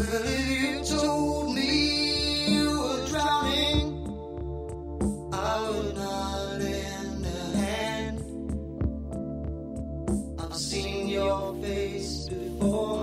Well, you told me you were drowning, I would not lend a hand. I've seen your face before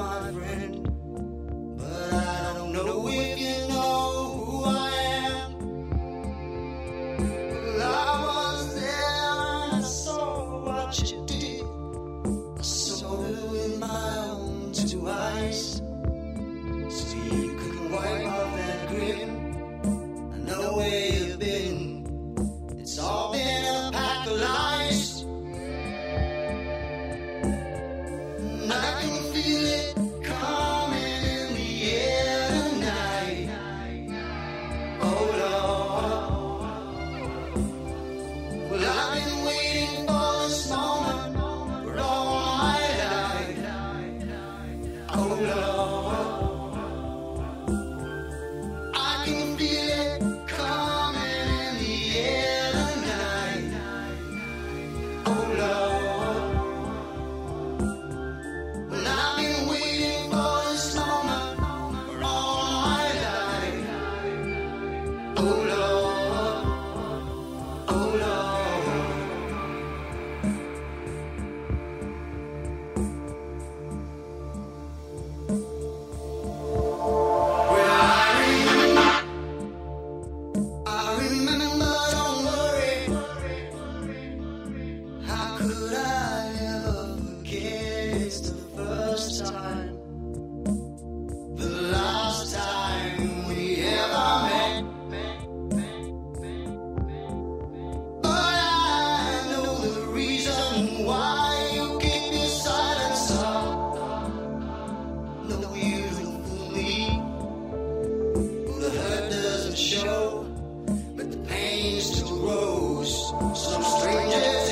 strangers.